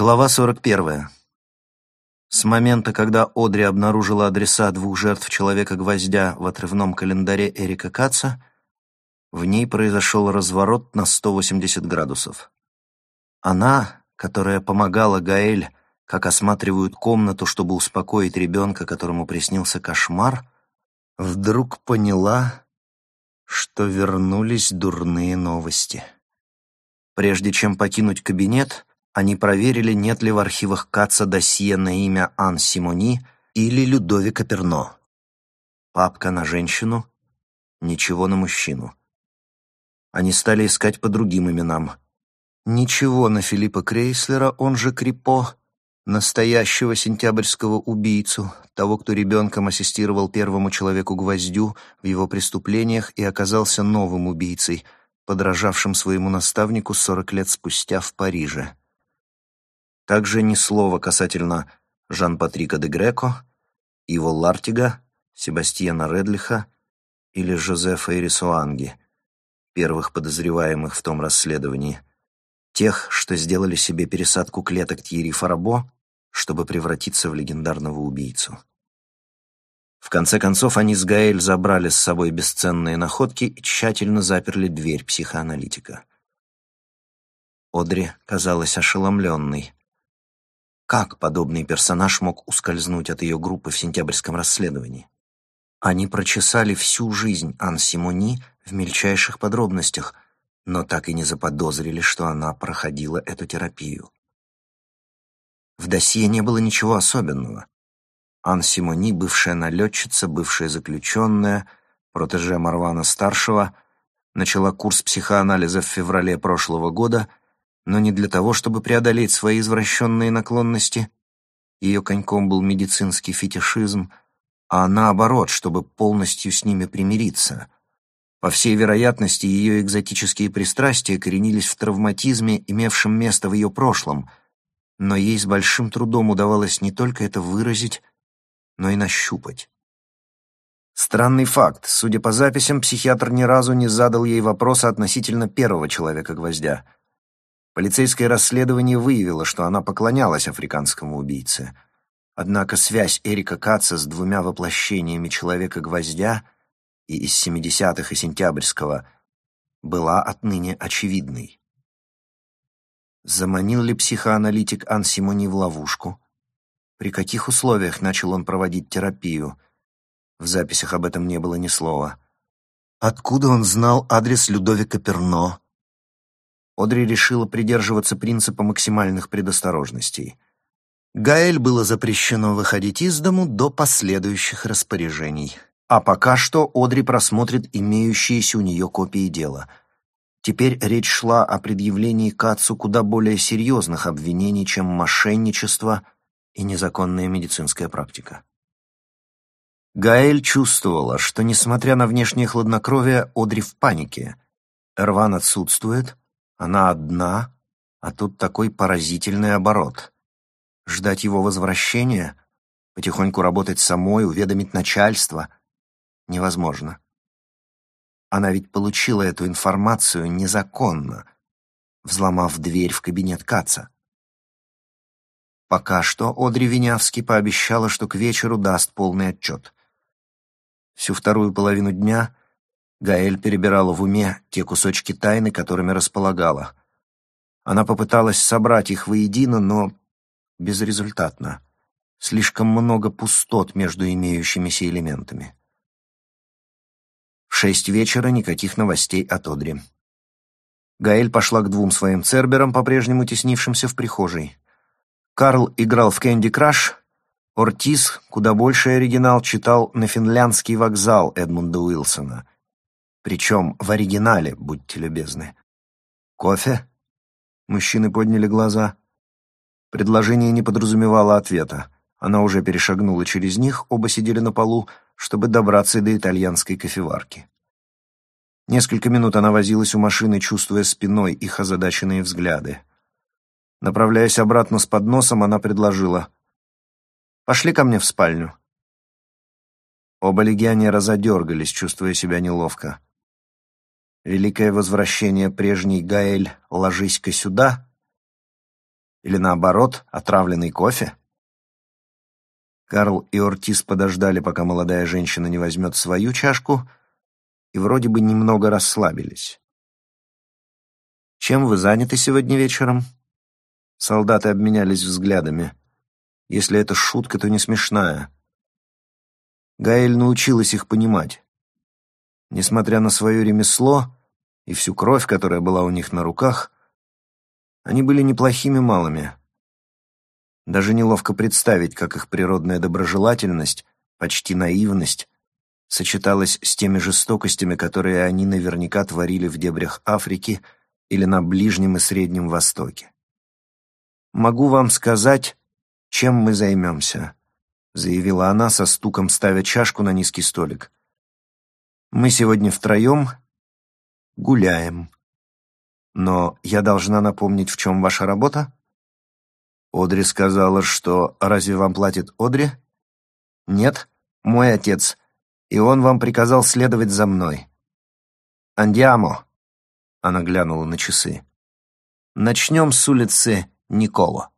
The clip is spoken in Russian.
Глава 41. С момента, когда Одри обнаружила адреса двух жертв Человека-гвоздя в отрывном календаре Эрика Каца, в ней произошел разворот на 180 градусов. Она, которая помогала Гаэль, как осматривают комнату, чтобы успокоить ребенка, которому приснился кошмар, вдруг поняла, что вернулись дурные новости. Прежде чем покинуть кабинет, они проверили, нет ли в архивах Каца досье на имя Ан Симони или Людовика Перно. Папка на женщину, ничего на мужчину. Они стали искать по другим именам. Ничего на Филиппа Крейслера, он же Крипо, настоящего сентябрьского убийцу, того, кто ребенком ассистировал первому человеку-гвоздю в его преступлениях и оказался новым убийцей, подражавшим своему наставнику сорок лет спустя в Париже. Также ни слова касательно Жан-Патрика де Греко, Иво Лартига, Себастьяна Редлиха или Жозефа Ирисуанги, первых подозреваемых в том расследовании, тех, что сделали себе пересадку клеток Тьерри Фарабо, чтобы превратиться в легендарного убийцу. В конце концов, они с Гаэль забрали с собой бесценные находки и тщательно заперли дверь психоаналитика. Одри казалась ошеломленной. Как подобный персонаж мог ускользнуть от ее группы в сентябрьском расследовании? Они прочесали всю жизнь Ан Симони в мельчайших подробностях, но так и не заподозрили, что она проходила эту терапию. В досье не было ничего особенного. Ан Симони, бывшая налетчица, бывшая заключенная, протеже Марвана-старшего, начала курс психоанализа в феврале прошлого года — но не для того, чтобы преодолеть свои извращенные наклонности. Ее коньком был медицинский фетишизм, а наоборот, чтобы полностью с ними примириться. По всей вероятности, ее экзотические пристрастия коренились в травматизме, имевшем место в ее прошлом, но ей с большим трудом удавалось не только это выразить, но и нащупать. Странный факт. Судя по записям, психиатр ни разу не задал ей вопроса относительно первого человека-гвоздя — Полицейское расследование выявило, что она поклонялась африканскому убийце. Однако связь Эрика Каца с двумя воплощениями Человека-гвоздя и из 70-х и Сентябрьского была отныне очевидной. Заманил ли психоаналитик Ан Симони в ловушку? При каких условиях начал он проводить терапию? В записях об этом не было ни слова. Откуда он знал адрес Людовика Перно? Одри решила придерживаться принципа максимальных предосторожностей. Гаэль было запрещено выходить из дому до последующих распоряжений. А пока что Одри просмотрит имеющиеся у нее копии дела. Теперь речь шла о предъявлении Кацу куда более серьезных обвинений, чем мошенничество и незаконная медицинская практика. Гаэль чувствовала, что, несмотря на внешнее хладнокровие, Одри в панике. Эрван отсутствует, она одна, а тут такой поразительный оборот. Ждать его возвращения, потихоньку работать самой, уведомить начальство невозможно. Она ведь получила эту информацию незаконно, взломав дверь в кабинет Каца. Пока что Одри Винявский пообещала, что к вечеру даст полный отчет. Всю вторую половину дня Гаэль перебирала в уме те кусочки тайны, которыми располагала. Она попыталась собрать их воедино, но безрезультатно. Слишком много пустот между имеющимися элементами. В шесть вечера никаких новостей от Одри. Гаэль пошла к двум своим церберам, по-прежнему теснившимся в прихожей. Карл играл в Кэнди Краш, Ортис, куда больше оригинал, читал на финляндский вокзал Эдмунда Уилсона — причем в оригинале, будьте любезны. «Кофе?» Мужчины подняли глаза. Предложение не подразумевало ответа. Она уже перешагнула через них, оба сидели на полу, чтобы добраться до итальянской кофеварки. Несколько минут она возилась у машины, чувствуя спиной их озадаченные взгляды. Направляясь обратно с подносом, она предложила. «Пошли ко мне в спальню». Оба легионера задергались, чувствуя себя неловко. Великое возвращение прежней Гаэль «Ложись-ка сюда» Или наоборот, отравленный кофе? Карл и Ортис подождали, пока молодая женщина не возьмет свою чашку, и вроде бы немного расслабились. «Чем вы заняты сегодня вечером?» Солдаты обменялись взглядами. Если это шутка, то не смешная. Гаэль научилась их понимать. Несмотря на свое ремесло и всю кровь, которая была у них на руках, они были неплохими малыми. Даже неловко представить, как их природная доброжелательность, почти наивность, сочеталась с теми жестокостями, которые они наверняка творили в дебрях Африки или на Ближнем и Среднем Востоке. Могу вам сказать, чем мы займемся», — заявила она со стуком, ставя чашку на низкий столик. «Мы сегодня втроем гуляем. Но я должна напомнить, в чем ваша работа?» Одри сказала, что «Разве вам платит Одри?» «Нет, мой отец, и он вам приказал следовать за мной». «Андиамо», — она глянула на часы. «Начнем с улицы Николо».